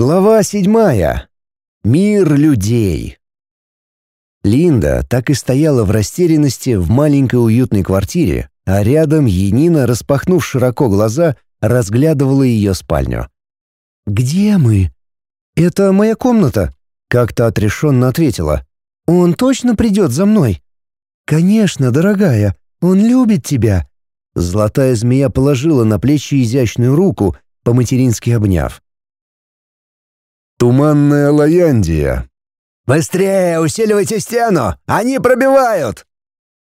Глава седьмая. Мир людей. Линда так и стояла в растерянности в маленькой уютной квартире, а рядом Енина, распахнув широко глаза, разглядывала ее спальню. «Где мы?» «Это моя комната», — как-то отрешенно ответила. «Он точно придет за мной?» «Конечно, дорогая, он любит тебя». Золотая змея положила на плечи изящную руку, по-матерински обняв. Туманная Лаяндия. «Быстрее, усиливайте стену! Они пробивают!»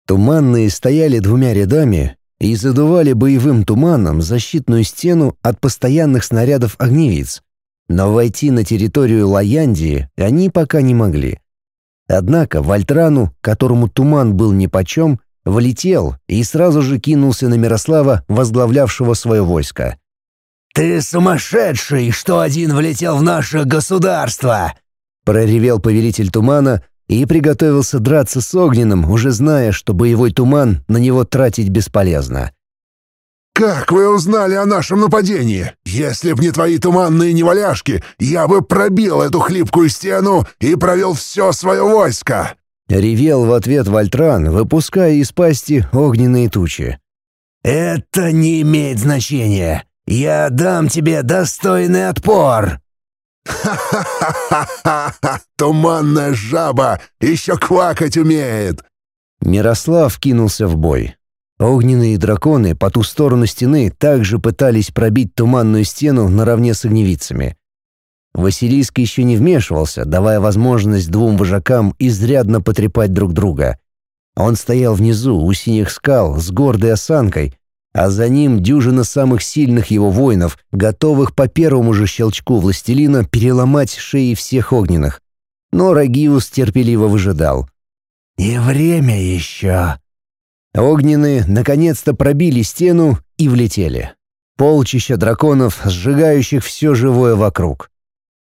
Туманные стояли двумя рядами и задували боевым туманом защитную стену от постоянных снарядов огневиц. Но войти на территорию Лаяндии они пока не могли. Однако Вольтрану, которому туман был нипочем, влетел и сразу же кинулся на Мирослава, возглавлявшего свое войско. «Ты сумасшедший, что один влетел в наше государство!» Проревел повелитель тумана и приготовился драться с огненным, уже зная, что боевой туман на него тратить бесполезно. «Как вы узнали о нашем нападении? Если б не твои туманные неваляшки, я бы пробил эту хлипкую стену и провел все свое войско!» Ревел в ответ Вольтран, выпуская из пасти огненные тучи. «Это не имеет значения. Я дам тебе достойный отпор!» «Ха-ха-ха-ха! Туманная жаба! Еще квакать умеет!» Мирослав кинулся в бой. Огненные драконы по ту сторону стены также пытались пробить туманную стену наравне с огневицами. Василиск еще не вмешивался, давая возможность двум вожакам изрядно потрепать друг друга. Он стоял внизу, у синих скал, с гордой осанкой, а за ним дюжина самых сильных его воинов, готовых по первому же щелчку властелина переломать шеи всех огненных. Но Рагиус терпеливо выжидал. «Не время еще!» Огненные наконец-то пробили стену и влетели. Полчища драконов, сжигающих все живое вокруг.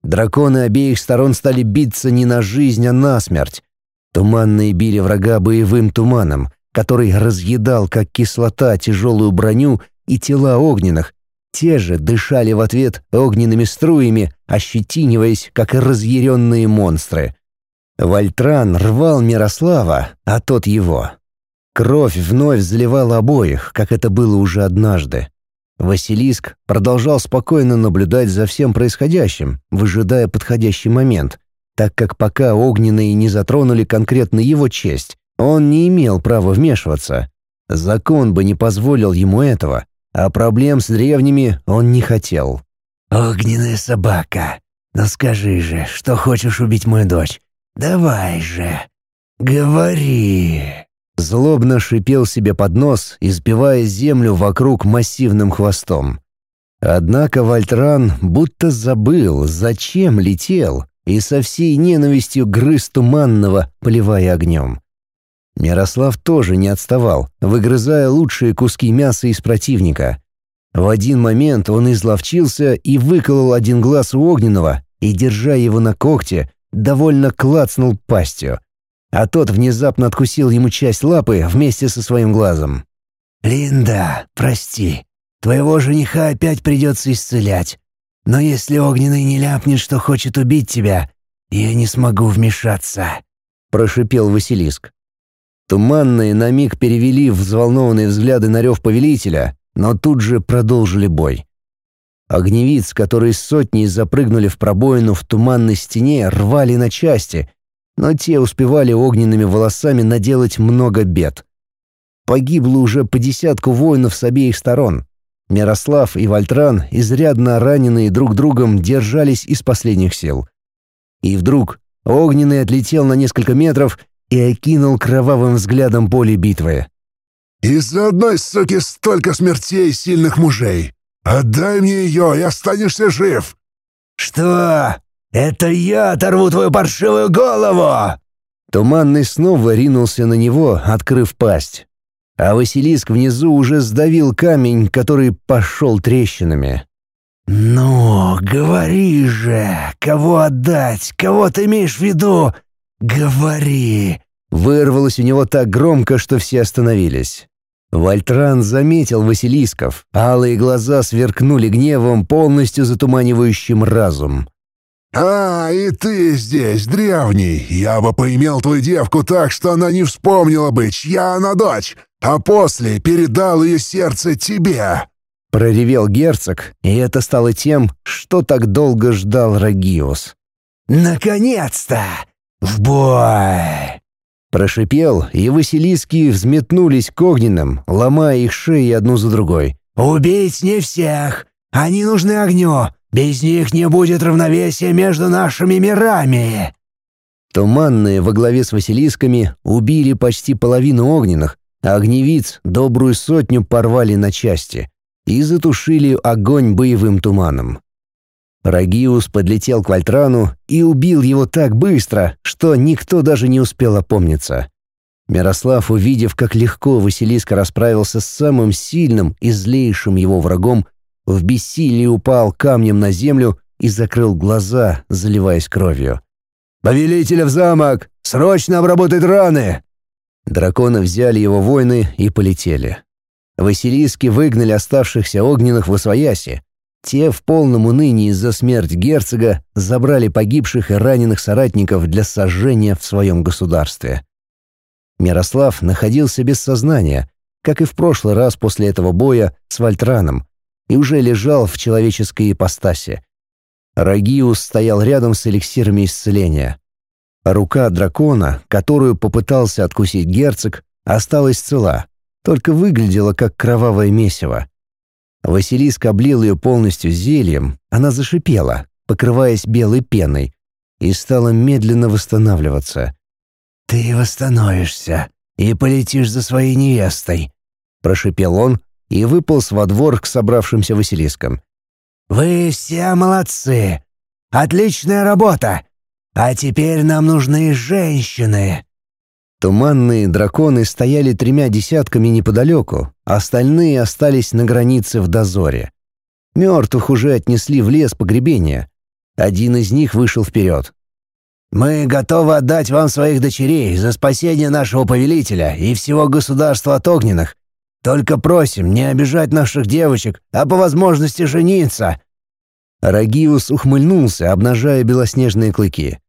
Драконы обеих сторон стали биться не на жизнь, а на смерть. Туманные били врага боевым туманом, который разъедал, как кислота, тяжелую броню и тела огненных. Те же дышали в ответ огненными струями, ощетиниваясь, как разъяренные монстры. Вольтран рвал Мирослава, а тот его. Кровь вновь заливала обоих, как это было уже однажды. Василиск продолжал спокойно наблюдать за всем происходящим, выжидая подходящий момент, так как пока огненные не затронули конкретно его честь, он не имел права вмешиваться. Закон бы не позволил ему этого, а проблем с древними он не хотел. «Огненная собака, ну скажи же, что хочешь убить мою дочь? Давай же, говори!» Злобно шипел себе под нос, избивая землю вокруг массивным хвостом. Однако Вольтран будто забыл, зачем летел, и со всей ненавистью грыз туманного, поливая огнем. Мирослав тоже не отставал, выгрызая лучшие куски мяса из противника. В один момент он изловчился и выколол один глаз у огненного и, держа его на когте, довольно клацнул пастью. А тот внезапно откусил ему часть лапы вместе со своим глазом. «Линда, прости, твоего жениха опять придется исцелять. Но если огненный не ляпнет, что хочет убить тебя, я не смогу вмешаться», — прошипел Василиск. Туманные на миг перевели взволнованные взгляды на рев повелителя, но тут же продолжили бой. Огневиц, которые сотни запрыгнули в пробоину в туманной стене, рвали на части, но те успевали огненными волосами наделать много бед. Погибло уже по десятку воинов с обеих сторон. Мирослав и Вольтран, изрядно раненые друг другом, держались из последних сил. И вдруг огненный отлетел на несколько метров и окинул кровавым взглядом поле битвы. «Из-за одной суки столько смертей сильных мужей! Отдай мне ее, и останешься жив!» «Что? Это я оторву твою паршивую голову!» Туманный снова ринулся на него, открыв пасть. А Василиск внизу уже сдавил камень, который пошел трещинами. «Ну, говори же, кого отдать, кого ты имеешь в виду? «Говори!» Вырвалось у него так громко, что все остановились. Вольтран заметил Василисков, алые глаза сверкнули гневом, полностью затуманивающим разум. «А, и ты здесь, древний! Я бы поимел твою девку так, что она не вспомнила бы, чья она дочь, а после передал ее сердце тебе!» Проревел герцог, и это стало тем, что так долго ждал Рагиус. «Наконец-то! В бой!» Прошипел, и Василиски взметнулись к огненным, ломая их шеи одну за другой. «Убить не всех! Они нужны огню! Без них не будет равновесия между нашими мирами!» Туманные во главе с Василисками убили почти половину огненных, а огневиц добрую сотню порвали на части и затушили огонь боевым туманом. Рагиус подлетел к Вольтрану и убил его так быстро, что никто даже не успел опомниться. Мирослав, увидев, как легко Василиска расправился с самым сильным и злейшим его врагом, в бессилии упал камнем на землю и закрыл глаза, заливаясь кровью. «Повелителя в замок! Срочно обработать раны!» Драконы взяли его воины и полетели. Василиски выгнали оставшихся огненных в Освояси. Те в полном унынии за смерть герцога забрали погибших и раненых соратников для сожжения в своем государстве. Мирослав находился без сознания, как и в прошлый раз после этого боя с Вольтраном, и уже лежал в человеческой ипостаси. Рагиус стоял рядом с эликсирами исцеления. Рука дракона, которую попытался откусить герцог, осталась цела, только выглядела как кровавое месиво. Василиск облил ее полностью зельем, она зашипела, покрываясь белой пеной, и стала медленно восстанавливаться. «Ты восстановишься и полетишь за своей невестой», — прошипел он и выполз во двор к собравшимся Василискам. «Вы все молодцы! Отличная работа! А теперь нам нужны женщины!» Туманные драконы стояли тремя десятками неподалеку, а остальные остались на границе в дозоре. Мертвых уже отнесли в лес погребения. Один из них вышел вперед. «Мы готовы отдать вам своих дочерей за спасение нашего повелителя и всего государства от огненных. Только просим не обижать наших девочек, а по возможности жениться». Рагиус ухмыльнулся, обнажая белоснежные клыки.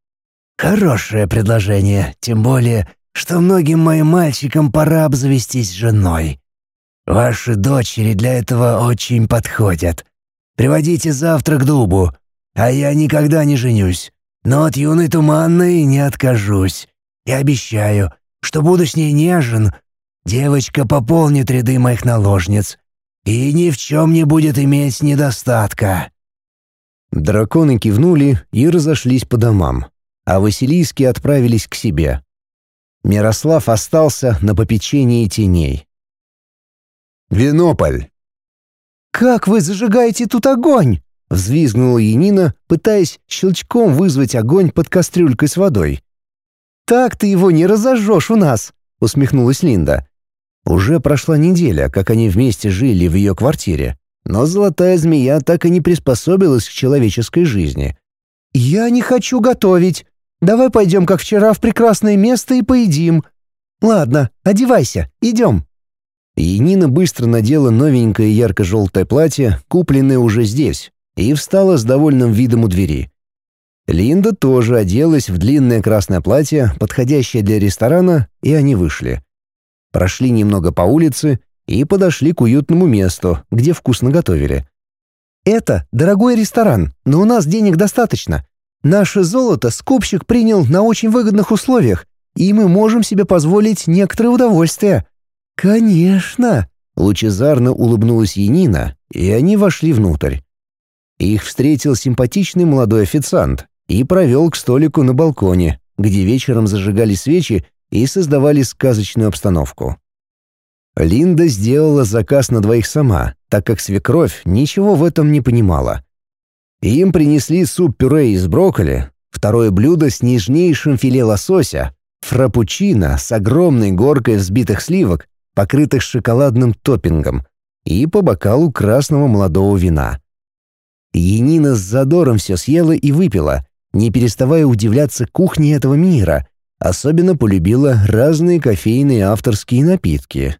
«Хорошее предложение, тем более, что многим моим мальчикам пора обзавестись женой. Ваши дочери для этого очень подходят. Приводите завтра к дубу, а я никогда не женюсь, но от юной туманной не откажусь. И обещаю, что буду с ней нежен, девочка пополнит ряды моих наложниц и ни в чем не будет иметь недостатка». Драконы кивнули и разошлись по домам, а Василийские отправились к себе. Мирослав остался на попечении теней. Винополь. «Как вы зажигаете тут огонь?» — взвизгнула Янина, пытаясь щелчком вызвать огонь под кастрюлькой с водой. «Так ты его не разожжешь у нас», — усмехнулась Линда. Уже прошла неделя, как они вместе жили в ее квартире, но золотая змея так и не приспособилась к человеческой жизни. «Я не хочу готовить», Давай пойдем, как вчера, в прекрасное место и поедим. Ладно, одевайся, идем». И Нина быстро надела новенькое ярко-желтое платье, купленное уже здесь, и встала с довольным видом у двери. Линда тоже оделась в длинное красное платье, подходящее для ресторана, и они вышли. Прошли немного по улице и подошли к уютному месту, где вкусно готовили. «Это дорогой ресторан, но у нас денег достаточно. Наше золото скупщик принял на очень выгодных условиях, и мы можем себе позволить некоторое удовольствие». «Конечно!» — лучезарно улыбнулась Янина, и они вошли внутрь. Их встретил симпатичный молодой официант и провел к столику на балконе, где вечером зажигали свечи и создавали сказочную обстановку. Линда сделала заказ на двоих сама, так как свекровь ничего в этом не понимала. Им принесли суп-пюре из брокколи, второе блюдо с нежнейшим филе лосося, фрапучино с огромной горкой взбитых сливок, покрытых шоколадным топпингом, и по бокалу красного молодого вина. Енина с задором все съела и выпила, не переставая удивляться кухне этого мира, особенно полюбила разные кофейные авторские напитки.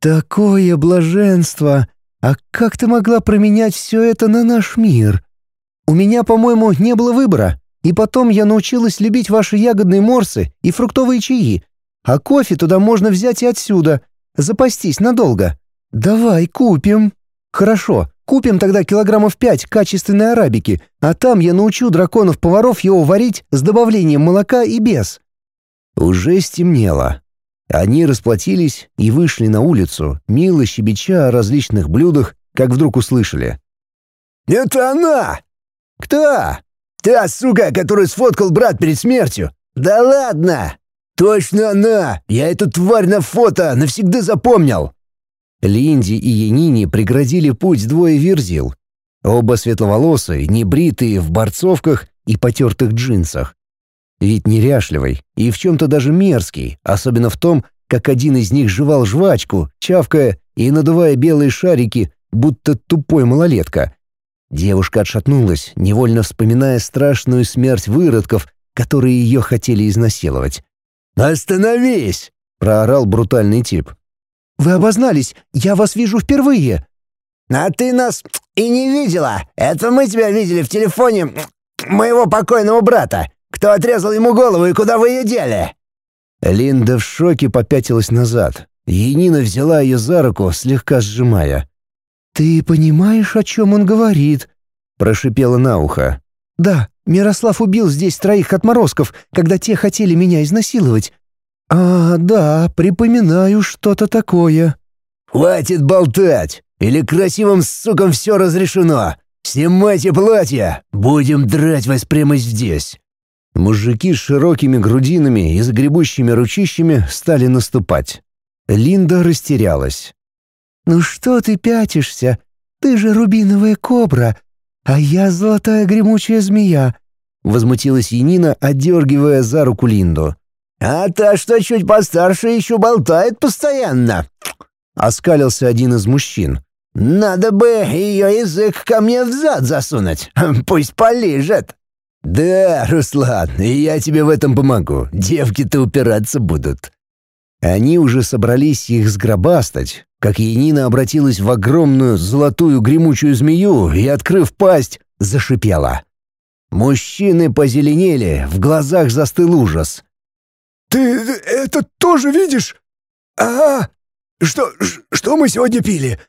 «Такое блаженство! А как ты могла променять все это на наш мир?» У меня, по-моему, не было выбора. И потом я научилась любить ваши ягодные морсы и фруктовые чаи. А кофе туда можно взять и отсюда. Запастись надолго. Давай купим. Хорошо, купим тогда килограммов пять качественной арабики, а там я научу драконов-поваров его варить с добавлением молока и без. Уже стемнело. Они расплатились и вышли на улицу, мило щебеча о различных блюдах, как вдруг услышали. «Это она!» «Кто?» «Та сука, которую сфоткал брат перед смертью!» «Да ладно!» «Точно она! Я эту тварь на фото навсегда запомнил!» Линди и Янине преградили путь двое верзил. Оба светловолосые, небритые, в борцовках и потертых джинсах. Вид неряшливый и в чем-то даже мерзкий, особенно в том, как один из них жевал жвачку, чавкая и надувая белые шарики, будто тупой малолетка. Девушка отшатнулась, невольно вспоминая страшную смерть выродков, которые ее хотели изнасиловать. «Остановись!» — проорал брутальный тип. «Вы обознались, я вас вижу впервые!» «А ты нас и не видела! Это мы тебя видели в телефоне моего покойного брата! Кто отрезал ему голову и куда вы ее дели?» Линда в шоке попятилась назад. Енина взяла ее за руку, слегка сжимая. «Ты понимаешь, о чем он говорит?» — прошипела на ухо. «Да, Мирослав убил здесь троих отморозков, когда те хотели меня изнасиловать. А, да, припоминаю что-то такое». «Хватит болтать! Или красивым сукам все разрешено! Снимайте платья! Будем драть вас прямо здесь!» Мужики с широкими грудинами и загребущими ручищами стали наступать. Линда растерялась. «Ну что ты пятишься? Ты же рубиновая кобра, а я золотая гремучая змея», — возмутилась Янина, отдергивая за руку Линду. «А та, что чуть постарше, еще болтает постоянно», — оскалился один из мужчин. «Надо бы ее язык ко мне в зад засунуть, пусть полежит». «Да, Руслан, я тебе в этом помогу, девки-то упираться будут», они уже собрались их сгробастать, как Янина обратилась в огромную золотую гремучую змею и, открыв пасть, зашипела. Мужчины позеленели, в глазах застыл ужас. «Ты это тоже видишь? А, что, что мы сегодня пили?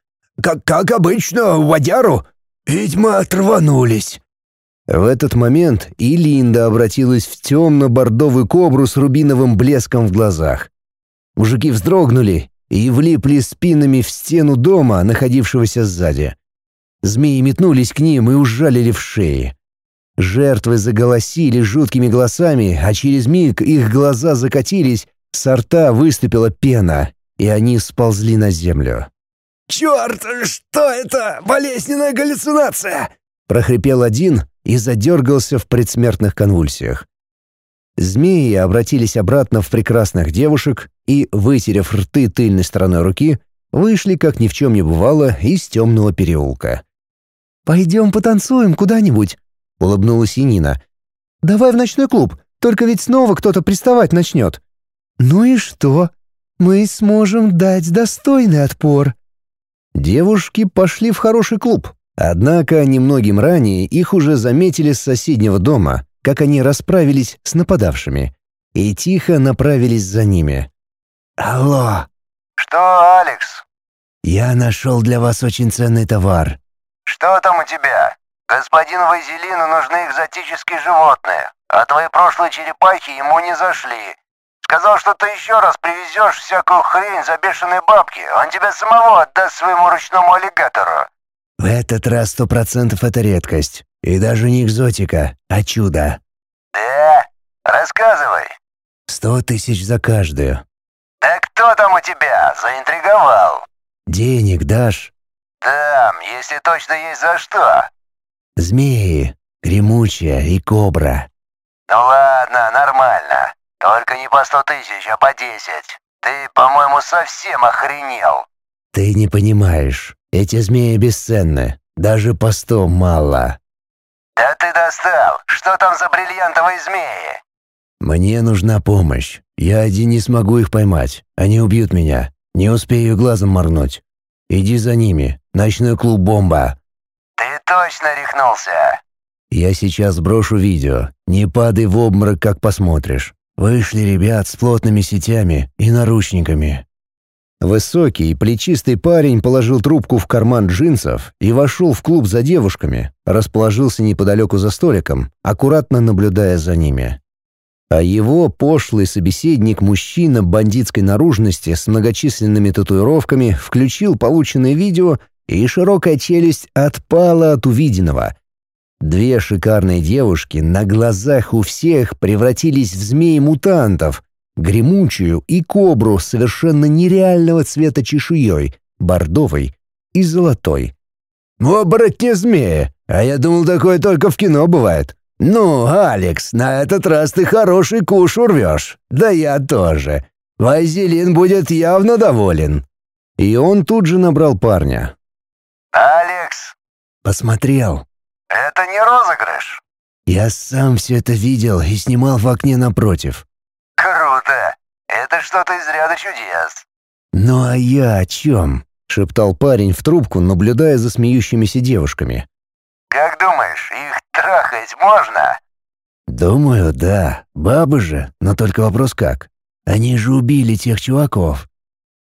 Как, как обычно, водяру? Ведь мы отрванулись». В этот момент и Линда обратилась в темно-бордовую кобру с рубиновым блеском в глазах. Мужики вздрогнули и влипли спинами в стену дома, находившегося сзади. Змеи метнулись к ним и ужалили в шеи. Жертвы заголосили жуткими голосами, а через миг их глаза закатились, с рта выступила пена, и они сползли на землю. «Черт, что это? Болезненная галлюцинация!» — прохрипел один и задергался в предсмертных конвульсиях. Змеи обратились обратно в прекрасных девушек и, вытерев рты тыльной стороной руки, вышли, как ни в чем не бывало, из темного переулка. «Пойдем потанцуем куда-нибудь», — улыбнулась Янина. «Давай в ночной клуб, только ведь снова кто-то приставать начнет». «Ну и что? Мы сможем дать достойный отпор». Девушки пошли в хороший клуб, однако немногим ранее их уже заметили с соседнего дома, как они расправились с нападавшими, и тихо направились за ними. «Алло!» «Что, Алекс?» «Я нашел для вас очень ценный товар». «Что там у тебя? Господину Вазелину нужны экзотические животные, а твои прошлые черепахи ему не зашли. Сказал, что ты еще раз привезешь всякую хрень за бешеные бабки, он тебя самого отдаст своему ручному аллигатору». «В этот раз сто процентов это редкость. И даже не экзотика, а чудо. Да? Рассказывай. Сто тысяч за каждую. Кто там у тебя? Заинтриговал. Денег дашь? Дам, если точно есть за что. Змеи, гремучая и кобра. Ну ладно, нормально. Только не по сто тысяч, а по десять. Ты, по-моему, совсем охренел. Ты не понимаешь. Эти змеи бесценны. Даже по сто мало. «Да ты достал! Что там за бриллиантовые змеи?» «Мне нужна помощь. Я один не смогу их поймать. Они убьют меня. Не успею глазом моргнуть. Иди за ними. Ночной клуб «Бомба». «Ты точно рехнулся?» Я сейчас брошу видео. Не падай в обморок, как посмотришь. Вышли ребят с плотными сетями и наручниками. Высокий, плечистый парень положил трубку в карман джинсов и вошел в клуб за девушками, расположился неподалеку за столиком, аккуратно наблюдая за ними. А его пошлый собеседник, мужчина бандитской наружности с многочисленными татуировками, включил полученное видео, и широкая челюсть отпала от увиденного. Две шикарные девушки на глазах у всех превратились в змеи-мутантов, гремучую и кобру совершенно нереального цвета чешуей, бордовой и золотой. «Оборотни змеи! А я думал, такое только в кино бывает. Ну, Алекс, на этот раз ты хороший куш урвешь. Да я тоже. Вазелин будет явно доволен». И он тут же набрал парня. «Алекс!» «Посмотрел». «Это не розыгрыш?» «Я сам все это видел и снимал в окне напротив. «Круто! Это что-то из ряда чудес!» «Ну а я о чем?» — шептал парень в трубку, наблюдая за смеющимися девушками. «Как думаешь, их трахать можно?» «Думаю, да. Бабы же, но только вопрос как. Они же убили тех чуваков».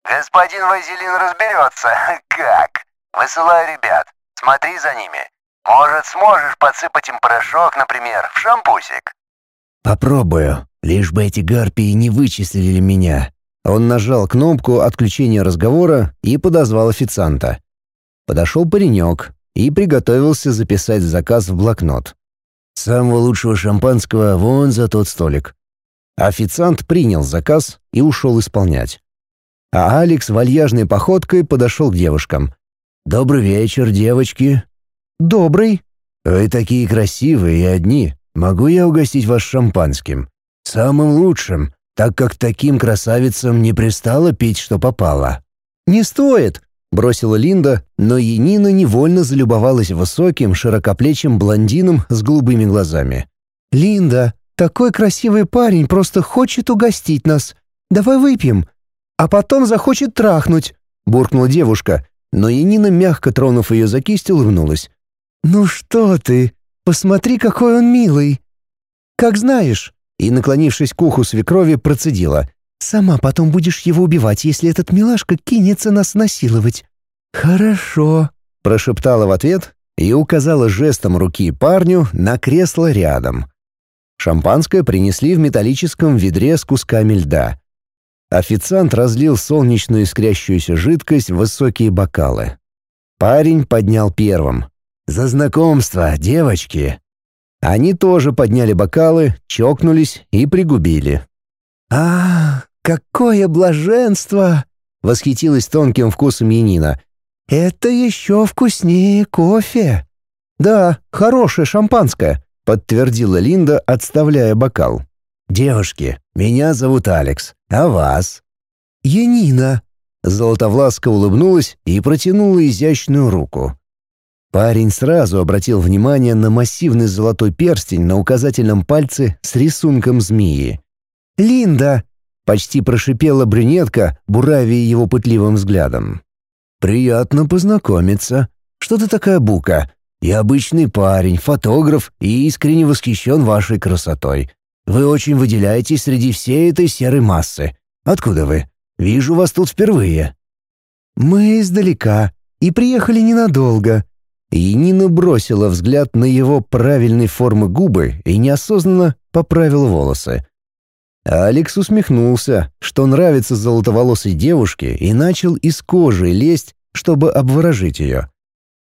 «Господин Вазелин разберется. Как? Высылаю ребят. Смотри за ними. Может, сможешь подсыпать им порошок, например, в шампусик?» «Попробую. Лишь бы эти гарпии не вычислили меня. Он нажал кнопку отключения разговора и подозвал официанта. Подошел паренек и приготовился записать заказ в блокнот. Самого лучшего шампанского вон за тот столик. Официант принял заказ и ушел исполнять. А Алекс вальяжной походкой подошел к девушкам. «Добрый вечер, девочки». «Добрый». «Вы такие красивые и одни. Могу я угостить вас шампанским?» Самым лучшим, так как таким красавицам не пристало пить, что попало. «Не стоит!» — бросила Линда, но Енина невольно залюбовалась высоким, широкоплечим блондином с голубыми глазами. «Линда, такой красивый парень просто хочет угостить нас. Давай выпьем. А потом захочет трахнуть», — буркнула девушка, но Енина, мягко тронув ее за кисть, улыбнулась. «Ну что ты? Посмотри, какой он милый!» «Как знаешь!» и, наклонившись к уху свекрови, процедила. «Сама потом будешь его убивать, если этот милашка кинется нас насиловать». «Хорошо», — прошептала в ответ и указала жестом руки парню на кресло рядом. Шампанское принесли в металлическом ведре с кусками льда. Официант разлил солнечную искрящуюся жидкость в высокие бокалы. Парень поднял первым. «За знакомство, девочки!» Они тоже подняли бокалы, чокнулись и пригубили. «А, какое блаженство!» — восхитилась тонким вкусом Янина. «Это еще вкуснее кофе!» «Да, хорошее шампанское», — подтвердила Линда, отставляя бокал. «Девушки, меня зовут Алекс, а вас?» «Янина». Золотовласка улыбнулась и протянула изящную руку. Парень сразу обратил внимание на массивный золотой перстень на указательном пальце с рисунком змеи. «Линда!» — почти прошипела брюнетка, буравя его пытливым взглядом. «Приятно познакомиться. Что ты такая бука? Я обычный парень, фотограф и искренне восхищен вашей красотой. Вы очень выделяетесь среди всей этой серой массы. Откуда вы? Вижу вас тут впервые». «Мы издалека и приехали ненадолго», и Нина бросила взгляд на его правильной формы губы и неосознанно поправила волосы. Алекс усмехнулся, что нравится золотоволосой девушке, и начал из кожи лезть, чтобы обворожить ее.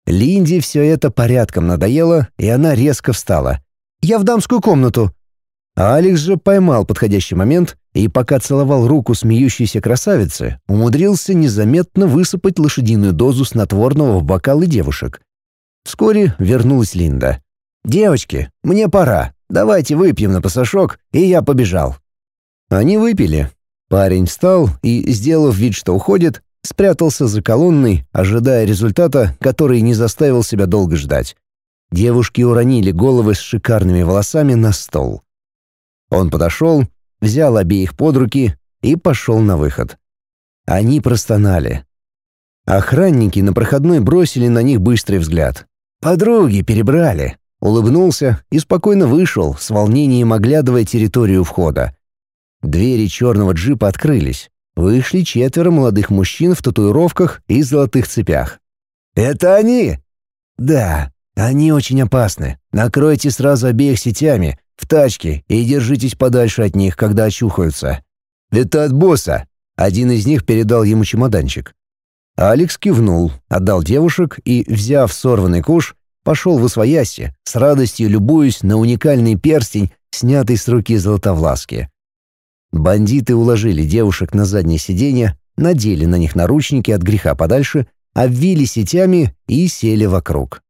Линде все это порядком надоело, и она резко встала. «Я в дамскую комнату!» Алекс же поймал подходящий момент и, пока целовал руку смеющейся красавицы, умудрился незаметно высыпать лошадиную дозу снотворного в бокалы девушек. Вскоре вернулась Линда. «Девочки, мне пора. Давайте выпьем на пасашок», и я побежал. Они выпили. Парень встал и, сделав вид, что уходит, спрятался за колонной, ожидая результата, который не заставил себя долго ждать. Девушки уронили головы с шикарными волосами на стол. Он подошел, взял обеих под руки и пошел на выход. Они простонали. Охранники на проходной бросили на них быстрый взгляд. Подруги перебрали. улыбнулся и спокойно вышел, с волнением оглядывая территорию входа. Двери черного джипа открылись. Вышли четверо молодых мужчин в татуировках и золотых цепях. «Это они?» «Да, они очень опасны. Накройте сразу обеих сетями, в тачке, и держитесь подальше от них, когда очухаются». «Это от босса!» Один из них передал ему чемоданчик. Алекс кивнул, отдал девушек и, взяв сорванный куш, пошел в освояси, с радостью любуясь на уникальный перстень, снятый с руки Золотовласки. Бандиты уложили девушек на заднее сиденье, надели на них наручники от греха подальше, обвили сетями и сели вокруг.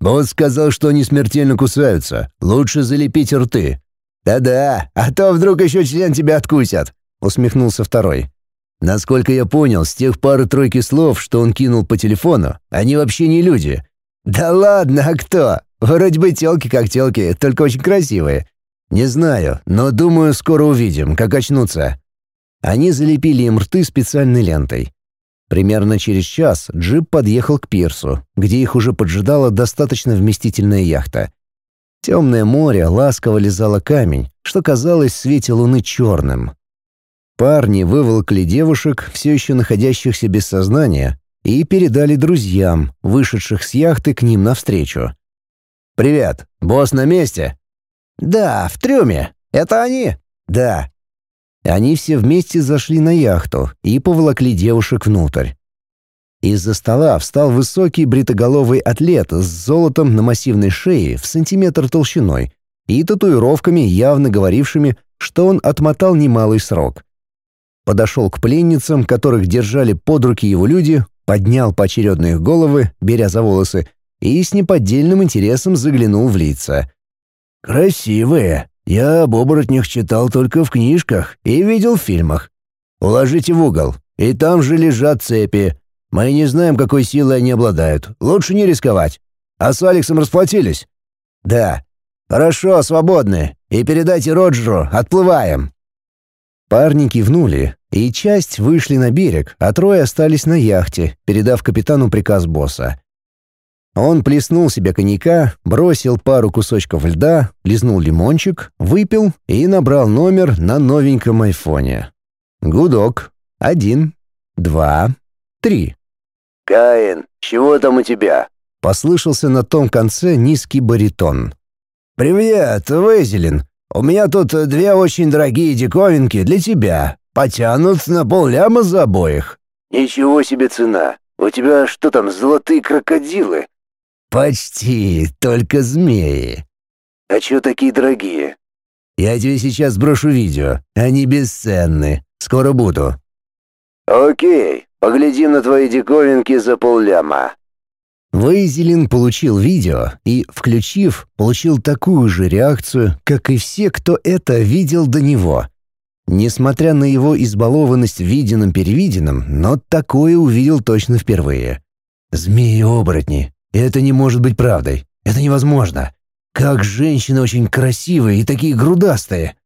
«Босс сказал, что они смертельно кусаются. Лучше залепить рты». «Да-да, а то вдруг еще член тебя откусят», — усмехнулся второй. Насколько я понял, с тех пары-тройки слов, что он кинул по телефону, они вообще не люди. «Да ладно, а кто? Вроде бы телки как телки, только очень красивые. «Не знаю, но думаю, скоро увидим, как очнутся». Они залепили им рты специальной лентой. Примерно через час джип подъехал к пирсу, где их уже поджидала достаточно вместительная яхта. Темное море ласково лизало камень, что казалось в свете луны черным. Парни выволокли девушек, все еще находящихся без сознания, и передали друзьям, вышедших с яхты к ним навстречу. «Привет, босс на месте?» «Да, в трюме. Это они?» «Да». Они все вместе зашли на яхту и поволокли девушек внутрь. Из-за стола встал высокий бритоголовый атлет с золотом на массивной шее в сантиметр толщиной и татуировками, явно говорившими, что он отмотал немалый срок. Подошел к пленницам, которых держали под руки его люди, поднял поочередно их головы, беря за волосы, и с неподдельным интересом заглянул в лица. «Красивые. Я об оборотнях читал только в книжках и видел в фильмах. Уложите в угол, и там же лежат цепи. Мы не знаем, какой силой они обладают. Лучше не рисковать. А с Алексом расплатились?» «Да». «Хорошо, свободны. И передайте Роджеру, отплываем». Парни кивнули, и часть вышли на берег, а трое остались на яхте, передав капитану приказ босса. Он плеснул себе коньяка, бросил пару кусочков льда, лизнул лимончик, выпил и набрал номер на новеньком айфоне. Гудок. Один, два, три. «Каин, чего там у тебя?» — послышался на том конце низкий баритон. «Привет, Вейзелин. У меня тут две очень дорогие диковинки для тебя. Потянут на полляма за обоих». «Ничего себе цена. У тебя что там, золотые крокодилы?» «Почти, только змеи». «А чё такие дорогие?» «Я тебе сейчас сброшу видео. Они бесценны. Скоро буду». «Окей, поглядим на твои диковинки за полляма». Вейзелин получил видео и, включив, получил такую же реакцию, как и все, кто это видел до него. Несмотря на его избалованность виденным-перевиденным, но такое увидел точно впервые. Змеи-оборотни. Это не может быть правдой. Это невозможно. Как женщины очень красивые и такие грудастые.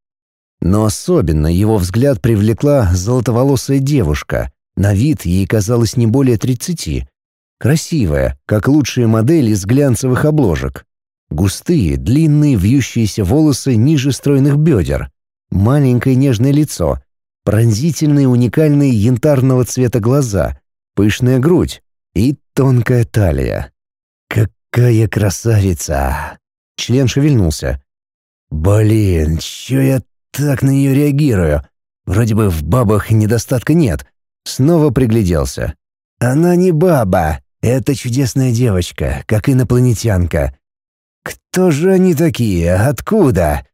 Но особенно его взгляд привлекла золотоволосая девушка. На вид ей казалось не более тридцати. Красивая, как лучшие модели из глянцевых обложек. Густые, длинные, вьющиеся волосы ниже стройных бедер. Маленькое нежное лицо. Пронзительные, уникальные янтарного цвета глаза. Пышная грудь и тонкая талия. «Какая красавица!» Член шевельнулся. «Блин, чё я так на нее реагирую? Вроде бы в бабах недостатка нет». Снова пригляделся. «Она не баба. Это чудесная девочка, как инопланетянка. Кто же они такие? Откуда?»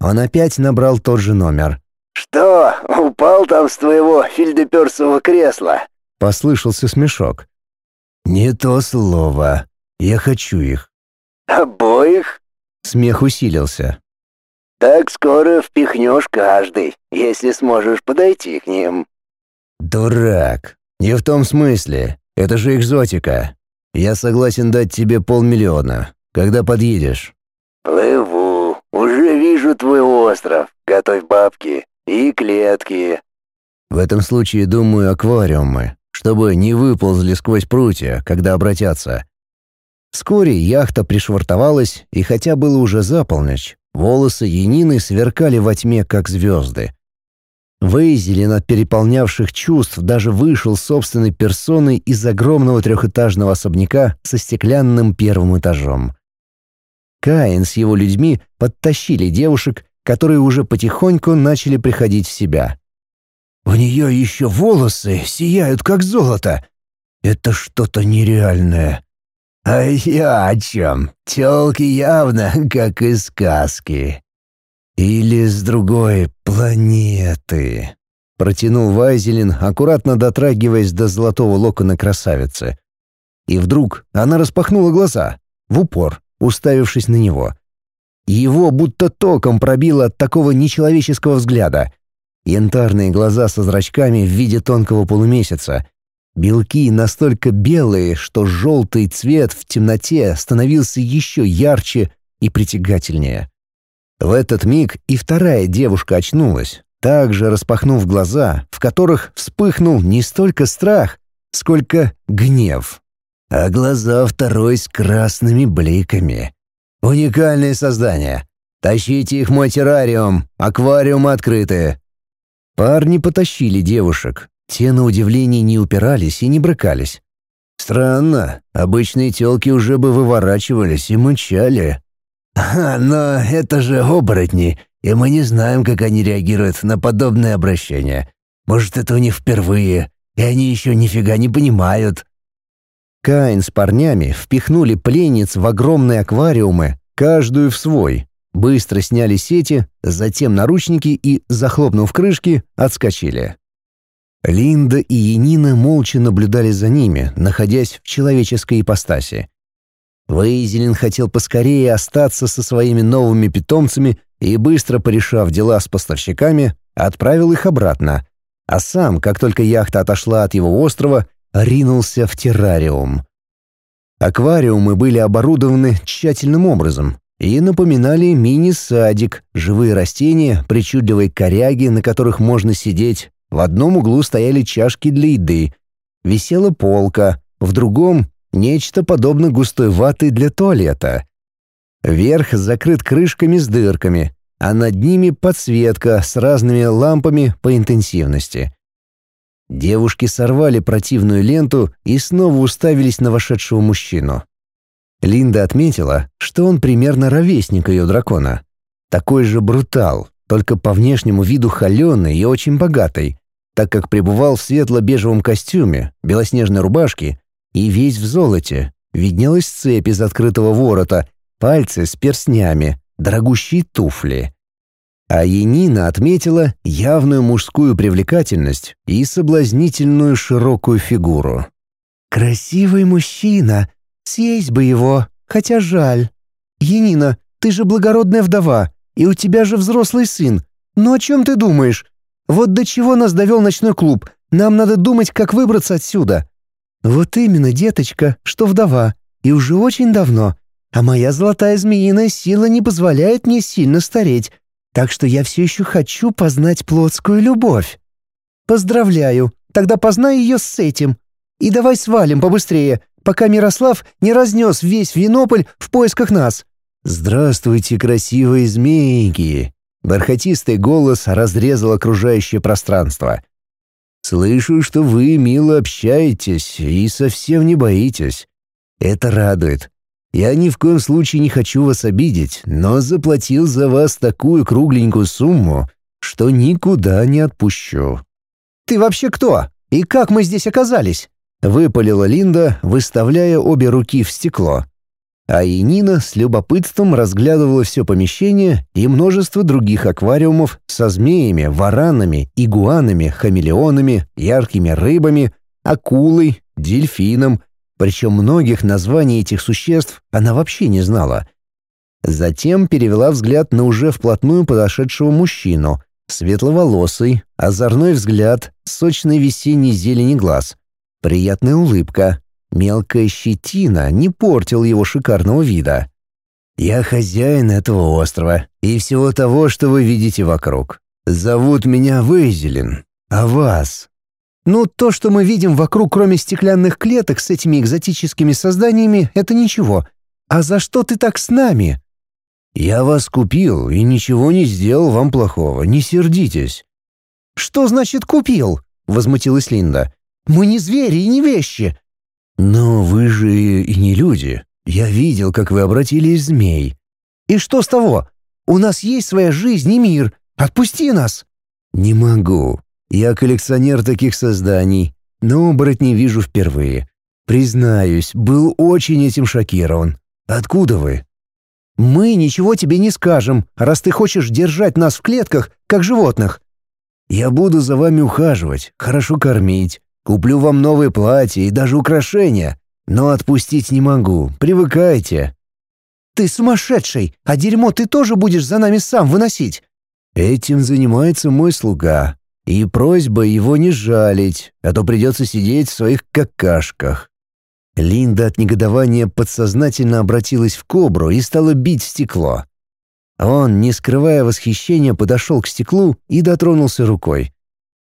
Он опять набрал тот же номер. «Что, упал там с твоего фильдеперсового кресла?» Послышался смешок. «Не то слово. Я хочу их». «Обоих?» Смех усилился. «Так скоро впихнешь каждый, если сможешь подойти к ним». «Дурак. Не в том смысле. Это же экзотика. Я согласен дать тебе полмиллиона. Когда подъедешь?» «Плыву. Уже вижу твой остров. Готовь бабки и клетки». «В этом случае, думаю, аквариумы, чтобы не выползли сквозь прутья, когда обратятся. Вскоре яхта пришвартовалась, и хотя было уже за волосы Янины сверкали во тьме, как звезды. Вейзелин от переполнявших чувств даже вышел собственной персоной из огромного трехэтажного особняка со стеклянным первым этажом. Каин с его людьми подтащили девушек, которые уже потихоньку начали приходить в себя. «У нее еще волосы сияют, как золото. Это что-то нереальное». «А я о чем? Телки явно, как из сказки», «Или с другой планеты», — протянул Вайзелин, аккуратно дотрагиваясь до золотого локона красавицы. И вдруг она распахнула глаза, в упор, уставившись на него. Его будто током пробило от такого нечеловеческого взгляда. Янтарные глаза со зрачками в виде тонкого полумесяца. Белки настолько белые, что желтый цвет в темноте становился еще ярче и притягательнее. В этот миг и вторая девушка очнулась, также распахнув глаза, в которых вспыхнул не столько страх, сколько гнев. А глаза второй с красными бликами. Уникальные создания. Тащите их в мой террариум, аквариумы открыты. Парни потащили девушек. Те, на удивление, не упирались и не брыкались. Странно, обычные телки уже бы выворачивались и мычали. «А, но это же оборотни, и мы не знаем, как они реагируют на подобное обращение. Может, это у них впервые, и они еще нифига не понимают». Каин с парнями впихнули пленниц в огромные аквариумы, каждую в свой. Быстро сняли сети, затем наручники и, захлопнув крышки, отскочили. Линда и Янина молча наблюдали за ними, находясь в человеческой ипостаси. Вейзелин хотел поскорее остаться со своими новыми питомцами и, быстро порешав дела с поставщиками, отправил их обратно, а сам, как только яхта отошла от его острова, ринулся в террариум. Аквариумы были оборудованы тщательным образом и напоминали мини-садик, живые растения, причудливые коряги, на которых можно сидеть. В одном углу стояли чашки для еды, висела полка, в другом Нечто подобно густой ваты для туалета. Верх закрыт крышками с дырками, а над ними подсветка с разными лампами по интенсивности. Девушки сорвали противную ленту и снова уставились на вошедшего мужчину. Линда отметила, что он примерно ровесник ее дракона. Такой же брутал, только по внешнему виду холеный и очень богатый, так как пребывал в светло-бежевом костюме, белоснежной рубашке и весь в золоте. Виднелась цепь из открытого ворота, пальцы с перстнями, дорогущие туфли. А Енина отметила явную мужскую привлекательность и соблазнительную широкую фигуру. «Красивый мужчина! Съесть бы его, хотя жаль. Енина, ты же благородная вдова, и у тебя же взрослый сын. Ну о чем ты думаешь? Вот до чего нас довел ночной клуб. Нам надо думать, как выбраться отсюда. «Вот именно, деточка, что вдова, и уже очень давно. А моя золотая змеиная сила не позволяет мне сильно стареть, так что я все еще хочу познать плотскую любовь. Поздравляю, тогда познай ее с этим. И давай свалим побыстрее, пока Мирослав не разнес весь Винополь в поисках нас». «Здравствуйте, красивые змейки!» Бархатистый голос разрезал окружающее пространство. Слышу, что вы мило общаетесь и совсем не боитесь. Это радует. Я ни в коем случае не хочу вас обидеть, но заплатил за вас такую кругленькую сумму, что никуда не отпущу». «Ты вообще кто? И как мы здесь оказались?» — выпалила Линда, выставляя обе руки в стекло. А Инина с любопытством разглядывала все помещение и множество других аквариумов со змеями, варанами, игуанами, хамелеонами, яркими рыбами, акулой, дельфином, причем многих названий этих существ она вообще не знала. Затем перевела взгляд на уже вплотную подошедшего мужчину, светловолосый, озорной взгляд, сочный весенний зелени глаз, приятная улыбка, Мелкая щетина не портил его шикарного вида. «Я хозяин этого острова и всего того, что вы видите вокруг. Зовут меня Вейзелин. А вас?» Ну, то, что мы видим вокруг, кроме стеклянных клеток с этими экзотическими созданиями, это ничего. А за что ты так с нами?» «Я вас купил и ничего не сделал вам плохого, не сердитесь». «Что значит купил?» — возмутилась Линда. «Мы не звери и не вещи». «Но вы же и не люди. Я видел, как вы обратились змей». «И что с того? У нас есть своя жизнь и мир. Отпусти нас!» «Не могу. Я коллекционер таких созданий, но оборотней вижу впервые. Признаюсь, был очень этим шокирован. Откуда вы?» «Мы ничего тебе не скажем, раз ты хочешь держать нас в клетках, как животных». «Я буду за вами ухаживать, хорошо кормить, куплю вам новые платья и даже украшения, но отпустить не могу, привыкайте». «Ты сумасшедший, а дерьмо ты тоже будешь за нами сам выносить». «Этим занимается мой слуга, и просьба его не жалить, а то придется сидеть в своих какашках. Линда от негодования подсознательно обратилась в кобру и стала бить стекло. Он, не скрывая восхищения, подошел к стеклу и дотронулся рукой.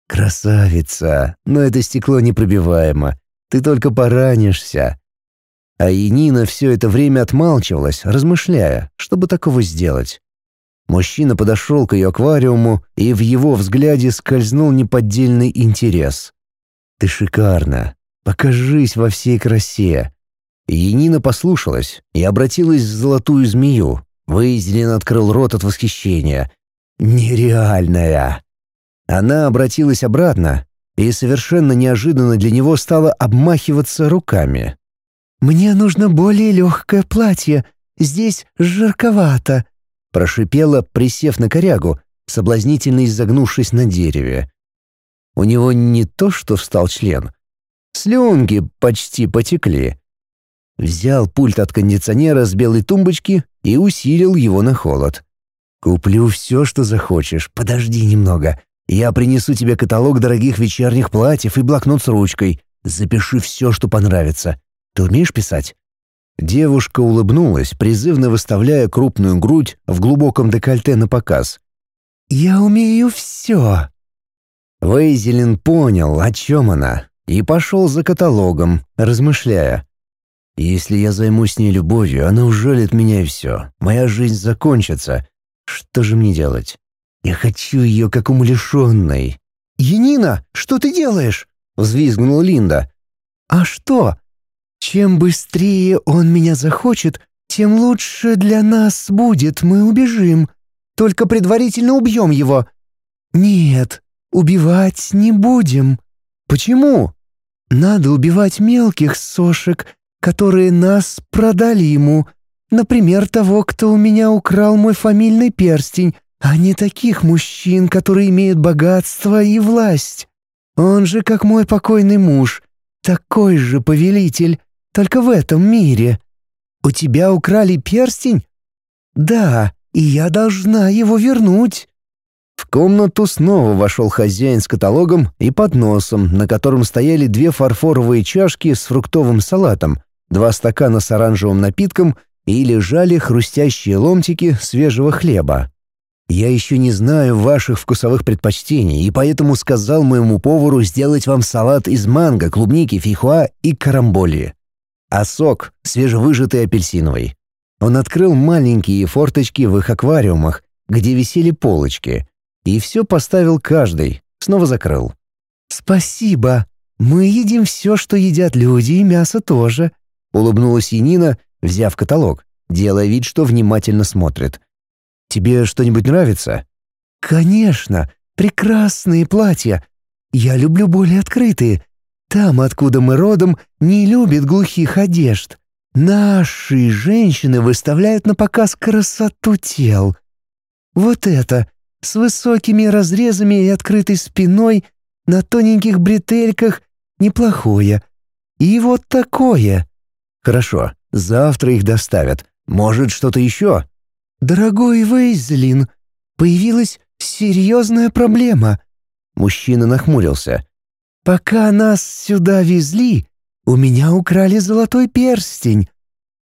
«Красавица, но это стекло непробиваемо. Ты только поранишься». А Янина все это время отмалчивалась, размышляя, чтобы такого сделать. Мужчина подошел к ее аквариуму, и в его взгляде скользнул неподдельный интерес. «Ты шикарна. Покажись во всей красе». Янина послушалась и обратилась в золотую змею. Выизелин открыл рот от восхищения. «Нереальная!» Она обратилась обратно и совершенно неожиданно для него стала обмахиваться руками. «Мне нужно более легкое платье. Здесь жарковато», прошипела, присев на корягу, соблазнительно изогнувшись на дереве. У него не то что встал член. Слюнки почти потекли. Взял пульт от кондиционера с белой тумбочки и усилил его на холод. «Куплю все, что захочешь. Подожди немного. Я принесу тебе каталог дорогих вечерних платьев и блокнот с ручкой. Запиши все, что понравится. Ты умеешь писать?» Девушка улыбнулась, призывно выставляя крупную грудь в глубоком декольте на показ. «Я умею все». Вейзелин понял, о чем она, и пошел за каталогом, размышляя. «Если я займусь с ней любовью, она ужалит меня и все. Моя жизнь закончится. Что же мне делать? Я хочу ее как умалишенной». «Янина, что ты делаешь?» — взвизгнула Линда. «А что? Чем быстрее он меня захочет, тем лучше для нас будет, мы убежим. Только предварительно убьем его». «Нет, убивать не будем». «Почему?» «Надо убивать мелких сошек, которые нас продали ему. Например, того, кто у меня украл мой фамильный перстень, а не таких мужчин, которые имеют богатство и власть. Он же, как мой покойный муж, такой же повелитель, только в этом мире. У тебя украли перстень? Да, и я должна его вернуть». В комнату снова вошел хозяин с каталогом и подносом, на котором стояли две фарфоровые чашки с фруктовым салатом, два стакана с оранжевым напитком и лежали хрустящие ломтики свежего хлеба. «Я еще не знаю ваших вкусовых предпочтений, и поэтому сказал моему повару сделать вам салат из манго, клубники, фейхоа и карамболи а сок свежевыжатый апельсиновый. Он открыл маленькие форточки в их аквариумах, где висели полочки, и все поставил каждый, снова закрыл. «Спасибо. Мы едим все, что едят люди, и мясо тоже», — улыбнулась Янина, взяв каталог, делая вид, что внимательно смотрит. «Тебе что-нибудь нравится?» «Конечно. Прекрасные платья. Я люблю более открытые, там, откуда мы родом, не любят глухих одежд. Наши женщины выставляют на показ красоту тел. Вот это, с высокими разрезами и открытой спиной, на тоненьких бретельках, неплохое. И вот такое. Хорошо, завтра их доставят. Может, что-то еще? Дорогой Вейзлин, появилась серьезная проблема. Мужчина нахмурился. Пока нас сюда везли, у меня украли золотой перстень.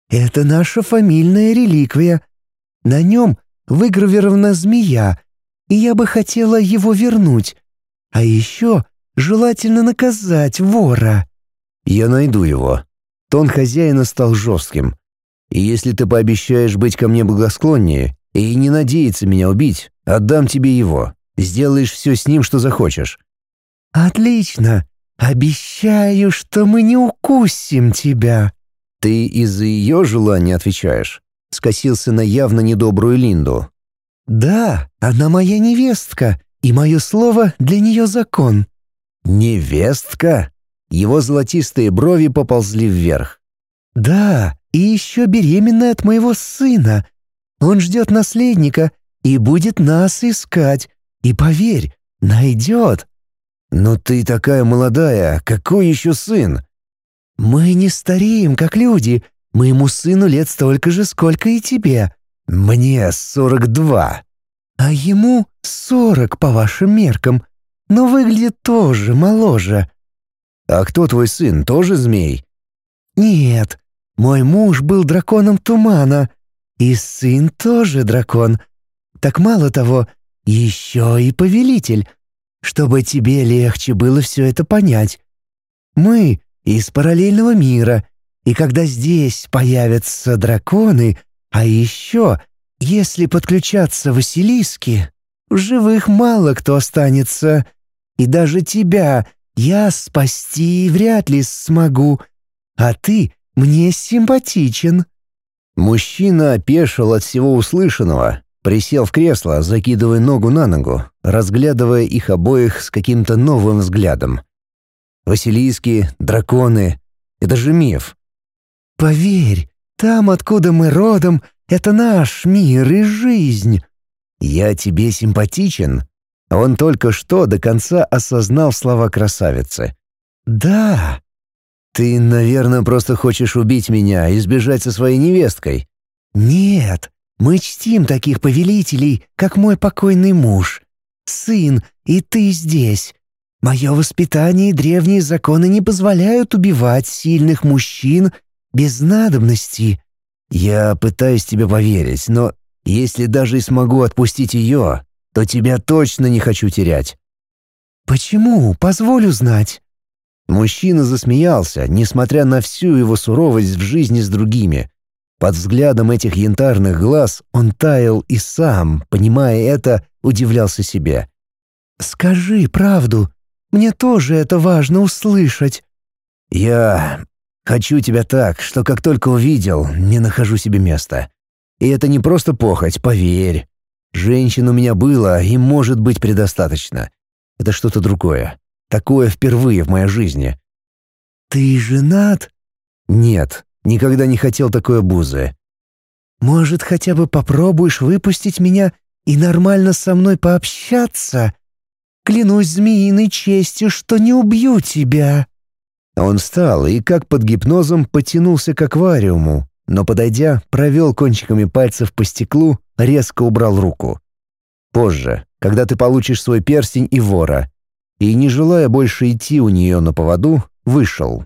Это наша фамильная реликвия. На нем выгравирована змея, и я бы хотела его вернуть. А еще Желательно наказать вора». «Я найду его». Тон хозяина стал жестким. «И если ты пообещаешь быть ко мне благосклоннее и не надеяться меня убить, отдам тебе его. Сделаешь все с ним, что захочешь». «Отлично. Обещаю, что мы не укусим тебя». «Ты из-за ее желания отвечаешь?» Скосился на явно недобрую Линду. «Да, она моя невестка, и мое слово для нее закон». «Невестка?» Его золотистые брови поползли вверх. «Да, и еще беременная от моего сына. Он ждет наследника и будет нас искать. И поверь, найдет». «Но ты такая молодая, какой еще сын?» «Мы не стареем, как люди. Моему сыну лет столько же, сколько и тебе». «Мне сорок два». «А ему сорок, по вашим меркам но выглядит тоже моложе». «А кто твой сын, тоже змей?» «Нет, мой муж был драконом тумана, и сын тоже дракон. Так мало того, еще и повелитель, чтобы тебе легче было все это понять. Мы из параллельного мира, и когда здесь появятся драконы, а еще, если подключаться Василиски, в живых мало кто останется. И даже тебя я спасти вряд ли смогу. А ты мне симпатичен». Мужчина опешил от всего услышанного, присел в кресло, закидывая ногу на ногу, разглядывая их обоих с каким-то новым взглядом. «Василиски, драконы — это же миф». «Поверь, там, откуда мы родом, это наш мир и жизнь». «Я тебе симпатичен?» Он только что до конца осознал слова красавицы. «Да». «Ты, наверное, просто хочешь убить меня и сбежать со своей невесткой?» «Нет, мы чтим таких повелителей, как мой покойный муж. Сын, и ты здесь. Мое воспитание и древние законы не позволяют убивать сильных мужчин без надобности». «Я пытаюсь тебе поверить, но если даже и смогу отпустить ее, то тебя точно не хочу терять». «Почему? Позволю знать». Мужчина засмеялся, несмотря на всю его суровость в жизни с другими. Под взглядом этих янтарных глаз он таял и сам, понимая это, удивлялся себе. «Скажи правду. Мне тоже это важно услышать». «Я хочу тебя так, что как только увидел, не нахожу себе места. И это не просто похоть, поверь. Женщин у меня было и может быть предостаточно. Это что-то другое. Такое впервые в моей жизни. «Ты женат?» «Нет, никогда не хотел такой обузы». «Может, хотя бы попробуешь выпустить меня и нормально со мной пообщаться? Клянусь змеиной честью, что не убью тебя». Он встал и, как под гипнозом, потянулся к аквариуму, но, подойдя, провел кончиками пальцев по стеклу, резко убрал руку. «Позже, когда ты получишь свой перстень и вора». И, не желая больше идти у нее на поводу, вышел.